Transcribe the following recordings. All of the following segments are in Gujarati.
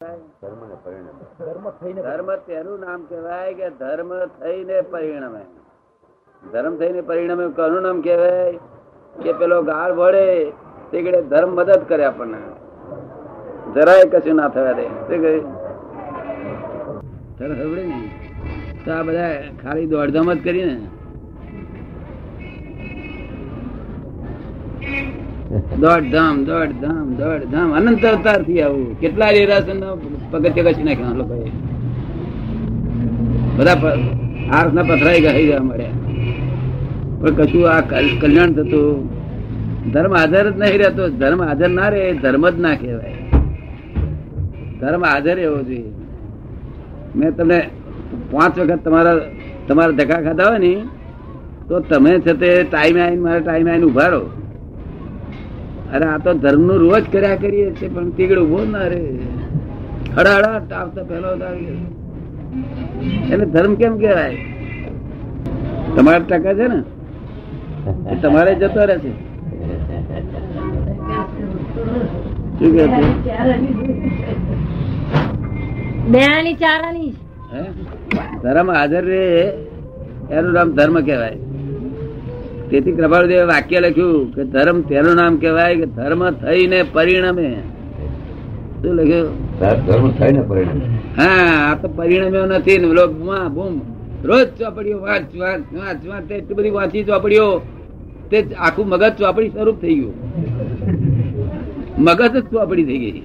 ધર્મને પરિણમે. ધર્મ થઈને ધર્મ તેનું નામ કહેવાય કે ધર્મ થઈને પરિણમે. ધર્મ થઈને પરિણમે કોનું નામ કહેવાય? કે પેલો ગાળ વળે તે ઘડીએ ધર્મ મદદ કરે આપણને. જરાય કશું ના થવા દે. તે કહ્યું? તને ખબર ને? તો આ બધા ખાલી દોડધામ જ કલ્યાણ થતું, ધર્મ આધાર જ નહીં રહેતો. ધર્મ આધાર ના રહે, ધર્મ જ ના કહેવાય. ધર્મ હાજર એવો જોઈએ. મેં તમને પાંચ વખત તમારા તમારા ધક્કા ખાધા હોય ને, તો તમે છે તે ટાઈમે આવીને મારા ટાઈમે આવીને ઊભા રહો. અરે આ તો ધર્મનું રોજ કર્યા કરીએ છીએ પણ તીગડ ઊભો ના રે હડાહડા ટાપ આવતો પેલો જ આવી ગયો. એને ધર્મ કેમ કેવાય તમારા ટકા છે ને? તમારે જતો રહે છે. શું કે? ધર્મ હાજર રે એનું નામ ધર્મ કહેવાય. તેથી કૃપાળુદેવે વાક્ય લખ્યું કે ધર્મ તેનું નામ કહેવાય કે ધર્મ થઈને પરિણમે. શું લખ્યું? ધર્મ થઈને પરિણમે. હા આ તો પરિણમ્યો નથી લોક બુમા રોજ ચોપડીઓ વાંચ વાંચ વાંચ વાંચ એટલી બધી વાંચી ચોપડીઓ તે આખું મગજ ચોપડી સ્વરૂપ થઈ ગયું. મગજ જ ચોપડી થઈ ગઈ.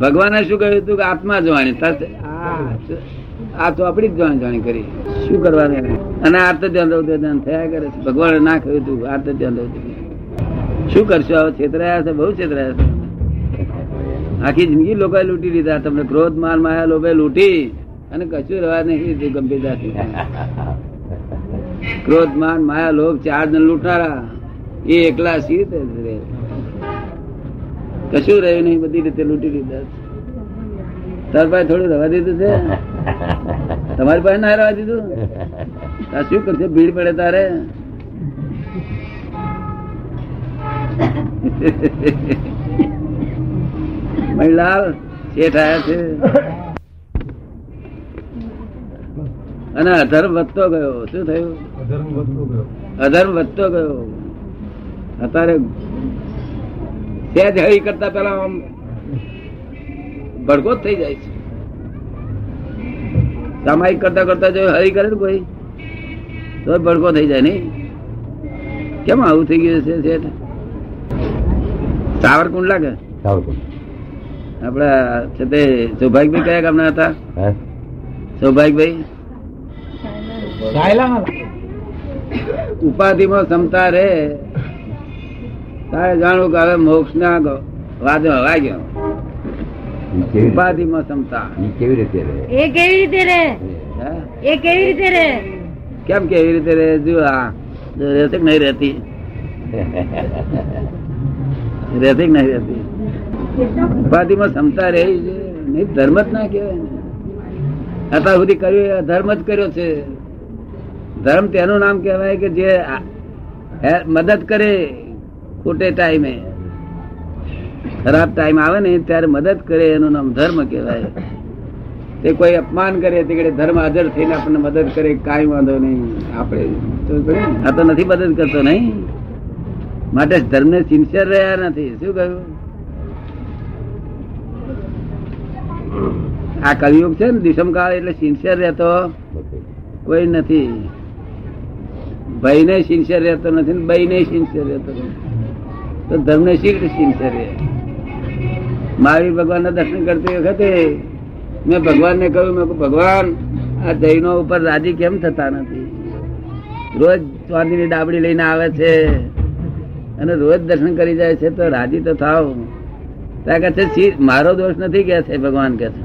ભગવાને શું કહ્યું હતું કે આત્મા જોવાની તરત આ આ ચોપડી જ જોવાની જાણી કરી. શું કરવાનું? અને આર્ત ધ્યાન રહું ધ્યાન થયા કરે છે. ભગવાને ના કહ્યું હતું આર્ત ધ્યાન રહું શું કરશો? આવો છેતરાયા છે? બહુ છેતરાયા છે. આખી જિંદગી લોકોએ લૂંટી લીધા. તમને ક્રોધ, માર, માયા લોભે લૂંટી. અને કશું રહેવા નહીં ગંભીરતાથી ક્રોધ માન માયા લોભ ચાર જણ લૂંટનારા એ એકલા સી રહે? કશું રહ્યું નહીં, બધી રીતે લૂંટી લીધા તાર પાસે થોડું રવા દીધું છે? તમારી પાસે ના રહેવા દીધું? શું કરશે? ભીડ પડે તારે? મહિલાલ શેઠ આવ્યા છે. અને અધર્મ વધતો ગયો. શું થયું? અધર્મ વધતો ગયો. અધર્મ વધતો ગયો. અત્યારે સહેજ હરી કરતા પેલા આમ ભડકો થઈ જાય છે. સામાયિક કરતા કરતા જો હરી કરે ને કોઈ તો ભડકો થઈ જાય નહીં. કેમ આવું થઈ ગયું છે શેઠ? સાવરકુંડ લાગે સાવરકુંડ. આપડા છે તે સૌભાગ્યભાઈ કયા ગામના હતા? હે? સૌભાગ્યભાઈ? ઉપાધિમાં ક્ષમતા રે તારે જાણવું કે હવે મોક્ષ ના વાદો હવા ગયો. ઉપાધિમાં ક્ષમતા એ કેવી રીતે રહે? એ કેવી રીતે રહે? એ કેવી રીતે રહે? કેમ કેવી રીતે રહે? જો આ રહેતી નહીં રહેતી? રહેતી નહીં રહેતી? ઉપાધિમાં ક્ષમતા રહી છે. નહીં ધર્મ જ ના કહેવાય અત્યાર સુધી કર્યું ધર્મ જ કર્યો છે. ધર્મ તેનું નામ કહેવાય કે જે મદદ કરે ખોટે ટાઈમે. ખરાબ ટાઈમ આવે ને ત્યારે મદદ કરે, એનું નામ ધર્મ કહેવાય. તે કોઈ અપમાન કરે, તે ધર્મ હાજર થઈને આપણને મદદ કરે, કાંઈ વાંધો નહીં, આપણે? આ તો નથી મદદ કરતો, નહીં. માટે ધર્મને સિન્સિયર રહ્યા નથી. શું કહ્યું? આ કલયુગ છે ને દિશમકાળ એટલે સિન્સિયર રહેતો કોઈ નથી. ભાઈ ને સિન્સિયર રહેતો નથી ને ભાઈ ને સિન્સિયર રહેતો નથી. તો ધર્મને શી સિન્સિયર રહે? મહાવીર ભગવાન દર્શન કરતી વખતે મેં ભગવાન ને કહ્યું, મેં ભગવાન, આ જૈનો ઉપર રાજી કેમ થતા નથી? રોજ ચાંદીની ડાબડી લઈને આવે છે અને રોજ દર્શન કરી જાય છે તો રાજી તો થાવ. ત્યાં કહે છે, "શી- મારો દોષ નથી? કે છે, ભગવાન કે છે.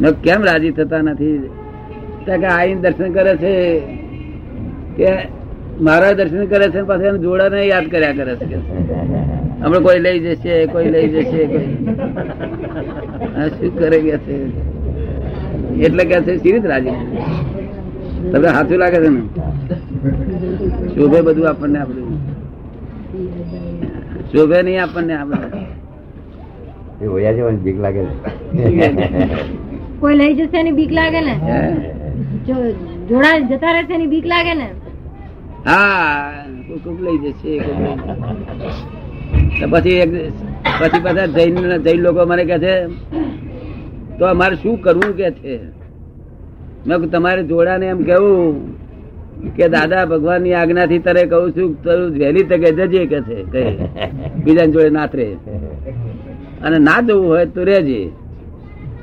મેં કેમ રાજી થતા નથી? ત્યાં કે આઈને દર્શન કરે છે. કે મારા દર્શન કરે છે પાછા જોડાને યાદ કર્યા કરે છે. હમણાં કોઈ લઈ જશે કોઈ લઈ જશે કોઈ. શું કરે કે છે? એટલે કે છે સીરીત રાજી? તમને હાથું લાગે છે ને? શોભે બધું આપણને આપણું શોભે નહીં આપણને આપણે ઓયા જવાની બીક લાગે ને કોઈ લઈ જશે એની બીક લાગે ને? જોડા જતા રહેશે એની બીક લાગે ને? હા કોક લઈ જશે પછી પછી પાછા જૈન જૈન લોકો મને કહે છે, તો અમારે શું કરવું કે છે? મેં તમારે જોડાને એમ કેવું કે દાદા ભગવાનની આજ્ઞા થી તારે કહું છું તારું વહેલી તકે જજે કે છે બીજા જોડે નાતરે અને ના જવું હોય તો રહેજે.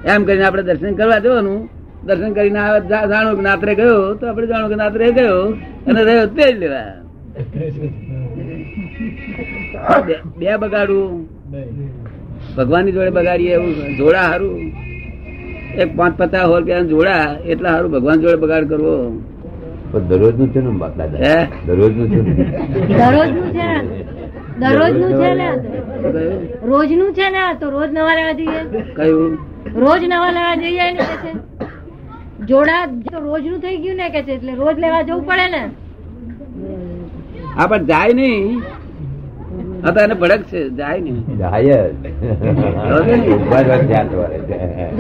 એમ કરીને આપણે દર્શન કરવા જવાનું. દર્શન કરીને આવે જાણો કે નાત્રે ગયો તો આપણે જાણો કે નાત્રે ગયો. અને રહ્યો તે જ લેવા. બે- બગાડવું. ભગવાનની જોડે બગાડીએ એવું જોડા હારું. એક પાંચ પચાસ સો રૂપિયા જોડા એટલા હારું ભગવાન જોડે બગાડ કરવો. દરરોજનું છે ને બાપ દાદા? હે? દરરોજનું છે દરરોજનું છે. દરરોજનું છે ને? રોજનું છે ને? આ તો રોજ નવા લેવા જઈએ. કયું? રોજ નવા લેવા જઈએ ને કે છે જોડા તો રોજનું થઈ ગયું ને કે છે એટલે રોજ લેવા જવું પડે ને? હા પણ જાય નહીં. એને ભડક છે જાય નહીં. જાય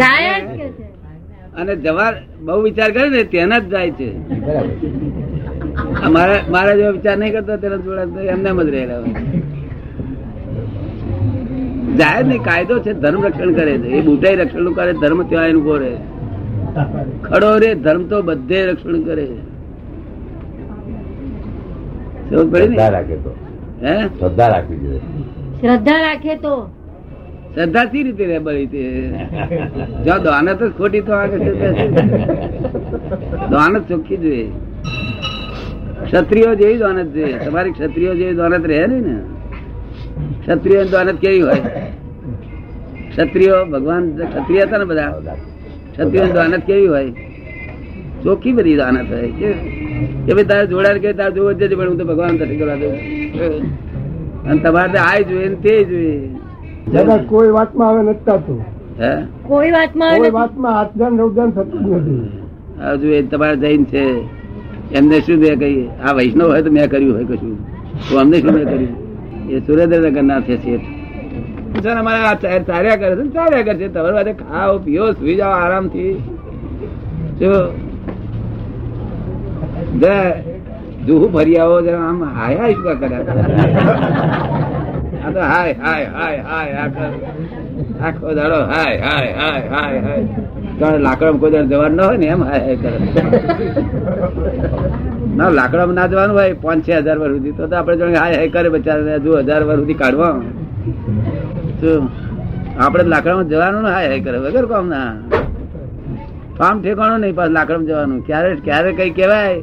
જાય અને જવા બહુ વિચાર કરે ને તેના જ જાય છે. મારા મારા જેવો વિચાર નહીં કરતો તેના જોડા એમને જ રહેલા જાય નહીં. કાયદો છે ધર્મ રક્ષણ કરે છે. એ બુટાઈ રક્ષણનું કરે ધર્મ ત્યાં એનું રહે ખડો રે ધર્મ તો બધે રક્ષણ કરે શ્રદ્ધા રાખે તો. હે? શ્રદ્ધા રાખવી જોઈએ. શ્રદ્ધા રાખે તો. શ્રદ્ધા સી રીતે રે બળી તે? જ્યાં દાનત જ ખોટી તો આગળ દાનત ચોખ્ખી જોઈએ. ક્ષત્રિયો જેવી દાનત જોઈએ. તમારી ક્ષત્રિયો જેવી દાનત રહે ને? ક્ષત્રિયો દાનત કેવી હોય? ક્ષત્રિયો ભગવાન ક્ષત્રિય હતા ને બધા. ક્ષત્રિયો દાનત કેવી હોય? ચોખ્ખી બધી દાનત હોય. કે કે ભાઈ તારે જોડાણ કે તારે જોવો જ જજે, પણ હું તો ભગવાન તરફ કરવા દઉં. અને તમારે તો આ જોઈએ ને તે જોઈએ. દાદા કોઈ વાતમાં આવે નથી થતું. હે? કોઈ વાતમાં કોઈ. વાતમાં આત્માન રૌદાન થતું નથી. હજુ એ તમારે જૈન છે. એમને શું મેં કહી આ વૈષ્ણવ હોય તો મેં કર્યું હોય કશું. તો અમને શું મેં કર્યું? એ સુરેન્દ્રનગર ના છે શેઠ. છે ને અમારે આ ચા- ચાલ્યા કરે છે ને ચાલ્યા કરે છે. ખાઓ, પીઓ, સુઈ જાઓ આરામથી. જો જુહુ ફરી આવો જરા આમ હાય હાય શું હાય હાય હાય હાય, આખો દાડો હાય હાય હાય હાય હાય. કારણ કોઈ દાડો જવાનું ના હોય ને, એમ હાય હાય કરે. ના, લાકડામાં ના જવાનું હોય પાંચ છ હજાર વર્ષ સુધી. તો તો આપણે જોડે હાય હાય કરે, બચારા દુ હજાર વર્ષ સુધી કાઢવા. શું? આપણે લાકડામાં જવાનું ને હાય હાય કરે, વગર કામ ના કામ ઠેકાણું નહીં, પાછું લાકડામાં જવાનું. ક્યારે ક્યારે કઈ કહેવાય?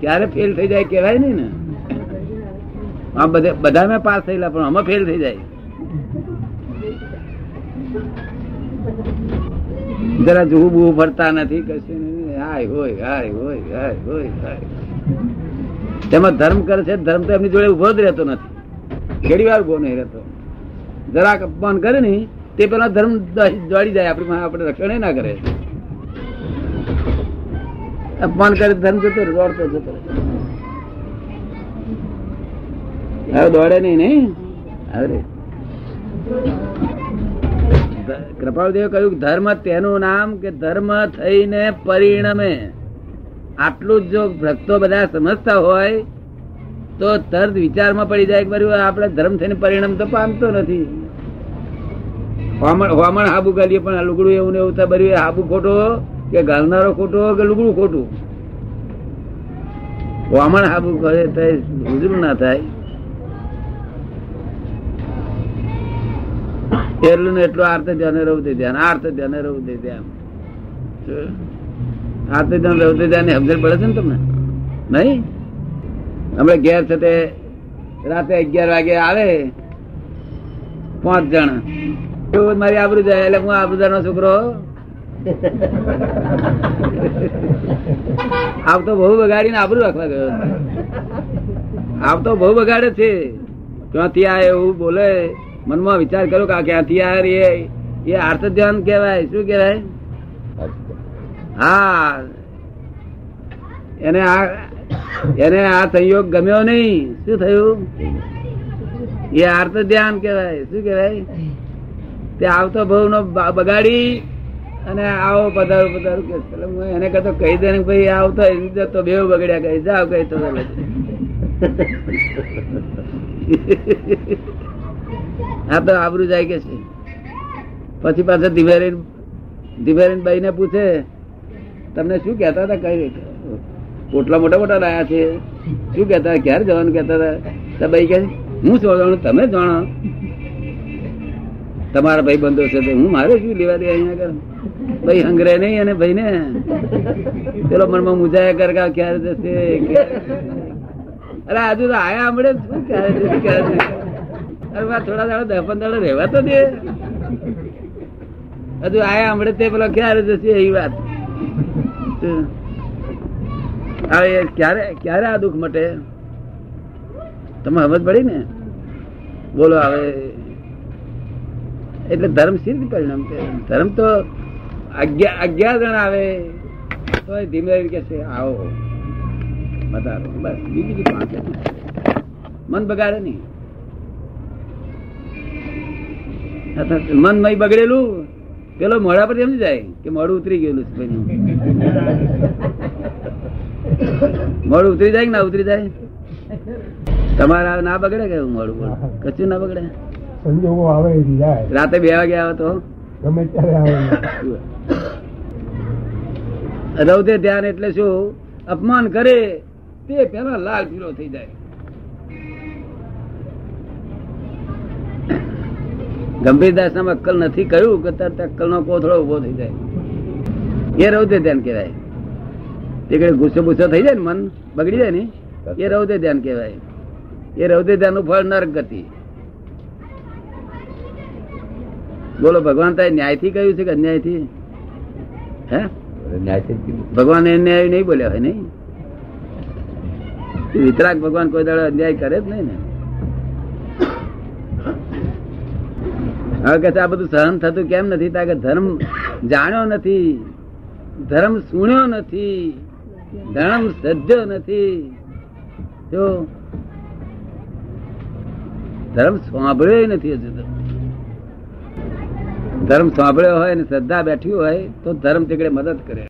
ક્યારે ફેલ થઈ જાય કહેવાય નહીં ને. આ બધે બધા મેં પાસ થયેલા, પણ આમાં ફેલ થઈ જાય. જરા જુહુ બુહુ ફરતા નથી, કશું. હાય હોય હાય હોય હાય હોય, હાય. તેમાં ધર્મ કરે છે, ધર્મ તો એમની જોડે ઊભો જ રહેતો નથી. ઘડી વાર ઊભો નહીં રહેતો. જરાક અપમાન કરે ને, તે પેલા ધર્મ દોડી જાય, આપણે આપણે રક્ષણ ના કરે. અપમાન કરે, ધર્મ જતો દોડતો જતો હવે દોડે નહીં ને? અરે કૃપાળદેવ કહ્યું કે ધર્મ તેનું નામ કે ધર્મ થઈને પરિણમે. આટલું જ ભક્તો બધા સમજતા હોય તો તરત વિચારમાં પડી જાય કે આપણે ધર્મ થઈને પરિણામ તો પામતો નથી. હોમણ હાબુ ગાલીએ પણ લુગડું એવું એવું થાય. બરાબર હાબુ ખોટો કે ગાલનારો ખોટો કે લુગડું ખોટું? હોમણ હાબુ કરે તો હુજરું ના થાય. એટલું ને એટલું આર્થ ધ્યાને રહું તે ધ્યાન આર્થ ધ્યાને રહું તે ધ્યાન આર્થ ધ્યાન રહું તે ધ્યાન સમજણ પડે છે ને તમને? નહીં? હમણાં ઘેર છે તે રાતે અગિયાર વાગે આવે પાંચ જણ. એવું મારી આબરૂ જાય એટલે હું આબરૂદાર છોકરો. આપ તો બહુ બગાડીને આબરૂ રાખવા ગયો. આપ તો બહુ બગાડે છે. ક્યાંથી આ એવું બોલે. મનમાં વિચાર કરો કે આ ક્યાંથી આ રે. એ આર્થ ધ્યાન કહેવાય. શું કહેવાય? હા. એને આ એને આ સંયોગ ગમ્યો નહીં. શું થયું? એ આર્ત ધ્યાન કેવાય શું કેવાય તે આવતો ભાવ નો બગાડી અને આવો પધારું પધારું કે હું એને કહેતો, કહી દે ને ભાઈ, આવતો તો બેવ બગડ્યા કહી જાવ કહી તો તમે હા, તો આબરું જાય કે છે? પછી પાછા દિવેરી દિવેરી ભાઈ ને પૂછે, તમને શું કહેતા હતા? કઈ પોટલા મોટા મોટા રહ્યા છે. શું કેતા ક્યારે જવાનું કેતા હતા? ભાઈ કે હું શું જાણું તમે જાણો. તમારા ભાઈ બંધો છે હું મારે શું લેવા દે અહીંયા કર ભાઈ હંગરે નહીં અને ભાઈ ને પેલો મનમાં મુજાયા કર ક્યારે જશે? અરે આજુ તો આયા હમણે ક્યારે જશે, ક્યારે અરે બા થોડા દાડો, દસ પંદર દાડો રહેવા તો દે. હજુ આયા હમણે તે પેલો, ક્યારે જશે? એ વાત. હવે ક્યારે ક્યારે આ દુઃખ મટે? તમે સમજ પડી ને? બોલો હવે. એટલે ધર્મ સિદ્ધ પરિણામ ધર્મ તો અગિયાર જણ આવે તો ધીમે કે છે, આવો બતાવો બસ, બીજી પાંચ મન બગાડે નહીં. મન મય બગડેલું, પેલો મોડા પર એમ જાય કે મોડું ઉતરી ગયેલું છે. મોડું ઉતરી જાય ના ઉતરી જાય? તમારા ના બગડે કે મોડું મોડું કશું ના બગડે? સંજોગો આવે જાય. રાતે બે વાગે આવે તો? ગમે ત્યારે આવે. રૌદે ધ્યાન એટલે શું? અપમાન કરે તે પેલા લાલ પીળો થઈ જાય. ગંભીરદાસ નામ અક્કલ નથી કહ્યું કે તરત અક્કલ નો કોથળો ઊભો થઈ જાય. એ રૌદે ધ્યાન કહેવાય. તે કઈ ગુસ્સો ગુસ્સો થઈ જાય ને મન? બગડી જાય ને? એ રૌદ્ર ધ્યાન કહેવાય. એ રૌદ્ર ધ્યાનનું ફળ નરક ગતિ. બોલો ભગવાન તારે ન્યાયથી કહ્યું છે કે અન્યાયથી? હે? ભગવાન અન્યાય નહીં બોલ્યા હોય નહીં? વિતરાગ ભગવાન કોઈ દાડો અન્યાય કરે જ નહીં ને. હવે કે આ બધું સહન થતું કેમ નથી? તા કે ધર્મ જાણ્યો નથી ધર્મ સુણ્યો નથી. ધર્મ સજ્જો નથી. જો ધર્મ સાંભળ્યો નથી હજુ ધર્મ સાંભળ્યો હોય ને શ્રદ્ધા બેઠી હોય તો ધર્મ તીકડે મદદ કરે.